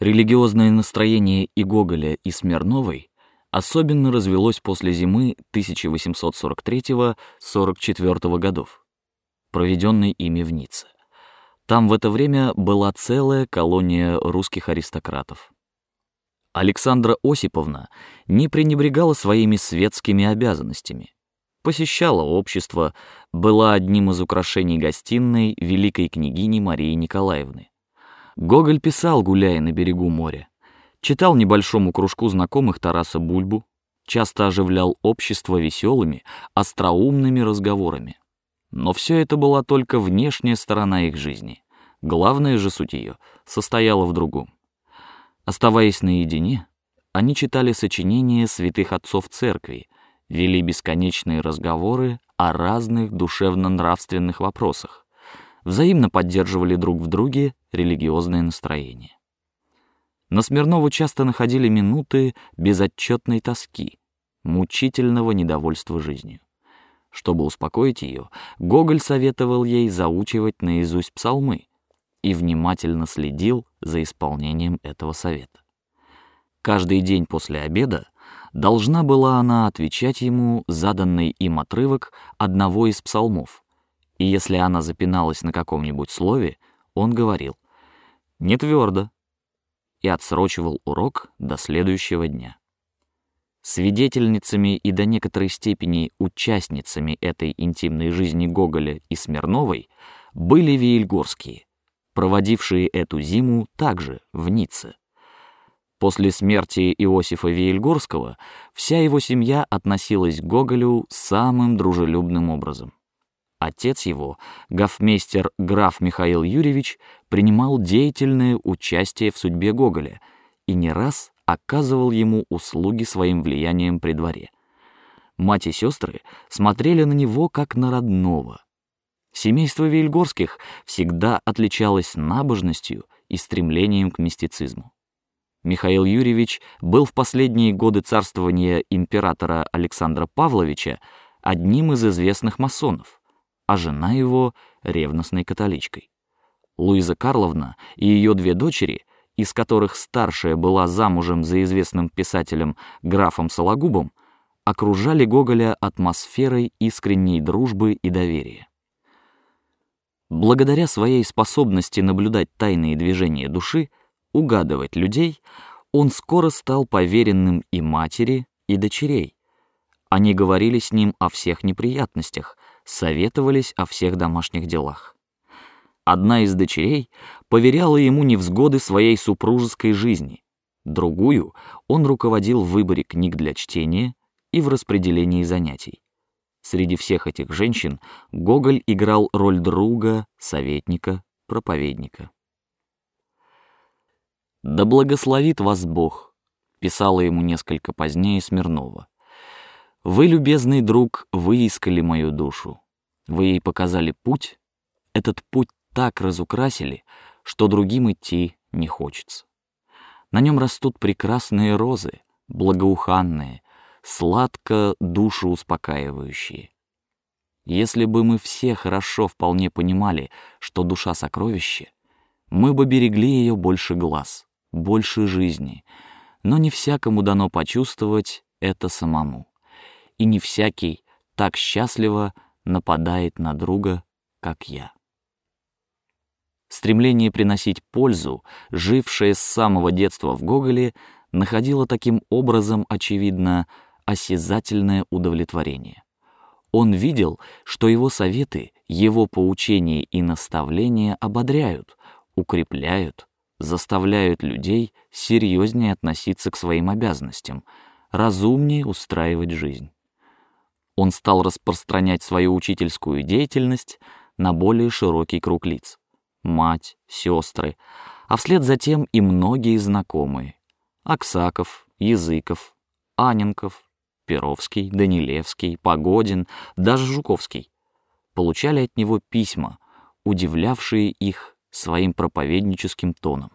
Религиозное настроение и Гоголя, и Смирновой особенно развелось после зимы 1843-44 годов, проведенной ими в Ницце. Там в это время была целая колония русских аристократов. Александра Осиповна не пренебрегала своими светскими обязанностями. Посещала общество, была одним из украшений гостиной великой княгини Марии Николаевны. Гоголь писал, гуляя на берегу моря, читал небольшому кружку знакомых Тараса Бульбу, часто оживлял общество веселыми, остроумными разговорами. Но все это была только внешняя сторона их жизни. Главная же суть ее состояла в другом. Оставаясь наедине, они читали сочинения святых отцов церкви, вели бесконечные разговоры о разных душевно-нравственных вопросах, взаимно поддерживали друг в друге религиозное настроение. На Смирнову часто находили минуты безотчетной тоски, мучительного недовольства жизнью. Чтобы успокоить ее, Гоголь советовал ей заучивать наизусть псалмы и внимательно следил за исполнением этого совета. Каждый день после обеда должна была она отвечать ему заданный им отрывок одного из псалмов, и если она запиналась на каком-нибудь слове, он говорил «не твердо» и отсрочивал урок до следующего дня. Свидетельницами и до некоторой степени участницами этой интимной жизни Гоголя и Смирновой были Виельгорские, проводившие эту зиму также в Ницце. После смерти Иосифа Виельгорского вся его семья относилась к Гоголю самым дружелюбным образом. Отец его, гофмейстер граф Михаил Юрьевич, принимал деятельное участие в судьбе Гоголя и не раз оказывал ему услуги своим влиянием при дворе. Мать и сестры смотрели на него как на родного. Семейство Вильгорских всегда отличалось набожностью и стремлением к мистицизму. Михаил Юрьевич был в последние годы царствования императора Александра Павловича одним из известных масонов, а жена его ревностной католичкой. Луиза Карловна и ее две дочери, из которых старшая была замужем за известным писателем графом Сологубом, окружали Гоголя атмосферой искренней дружбы и доверия. Благодаря своей способности наблюдать тайные движения души, угадывать людей, он скоро стал поверенным и матери, и дочерей. Они говорили с ним о всех неприятностях, советовались о всех домашних делах. Одна из дочерей поверяла ему невзгоды своей супружеской жизни, другую он руководил в выборе книг для чтения и в распределении занятий. Среди всех этих женщин Гоголь играл роль друга, советника, проповедника. Да благословит вас Бог, писала ему несколько позднее Смирнова. Вы, любезный друг, выискали мою душу. Вы ей показали путь. Этот путь так разукрасили, что другим идти не хочется. На нем растут прекрасные розы, благоуханные, сладко душу успокаивающие. Если бы мы все хорошо вполне понимали, что душа сокровище, мы бы берегли ее больше глаз больше жизни, но не всякому дано почувствовать это самому, и не всякий так счастливо нападает на друга, как я. Стремление приносить пользу, жившее с самого детства в Гоголе, находило таким образом очевидно осязательное удовлетворение. Он видел, что его советы, его поучения и наставления ободряют, укрепляют, заставляют людей серьезнее относиться к своим обязанностям, разумнее устраивать жизнь. Он стал распространять свою учительскую деятельность на более широкий круг лиц: мать, сестры, а вслед за тем и многие знакомые: Аксаков, Языков, Аненков, Перовский, Данилевский, Погодин, даже Жуковский получали от него письма, удивлявшие их своим проповедническим тоном,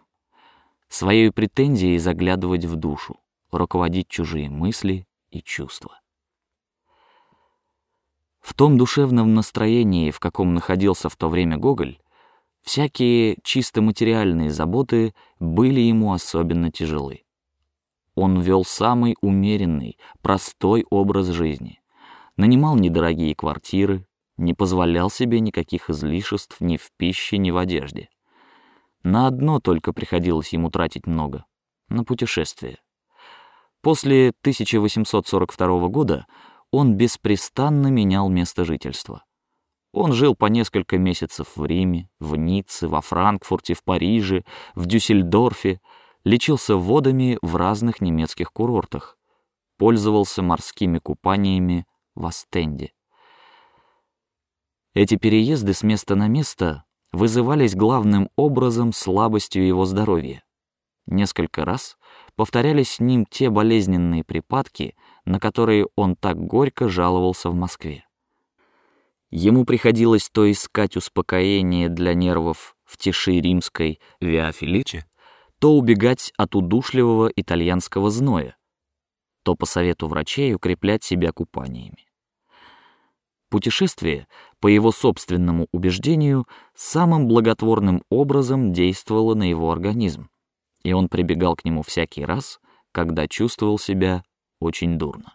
своей претензией заглядывать в душу, руководить чужие мысли и чувства. В том душевном настроении, в каком находился в то время Гоголь, Всякие чисто материальные заботы были ему особенно тяжелы. Он вел самый умеренный, простой образ жизни, нанимал недорогие квартиры, не позволял себе никаких излишеств ни в пище, ни в одежде. На одно только приходилось ему тратить много — на путешествия. После 1842 года он беспрестанно менял место жительства. Он жил по несколько месяцев в Риме, в Ницце, во Франкфурте, в Париже, в Дюссельдорфе, лечился водами в разных немецких курортах, пользовался морскими купаниями в Астенде. Эти переезды с места на место вызывались главным образом слабостью его здоровья. Несколько раз повторялись с ним те болезненные припадки, на которые он так горько жаловался в Москве. Ему приходилось то искать успокоение для нервов в тиши римской Виа Феличе, то убегать от удушливого итальянского зноя, то по совету врачей укреплять себя купаниями. Путешествие, по его собственному убеждению, самым благотворным образом действовало на его организм, и он прибегал к нему всякий раз, когда чувствовал себя очень дурно.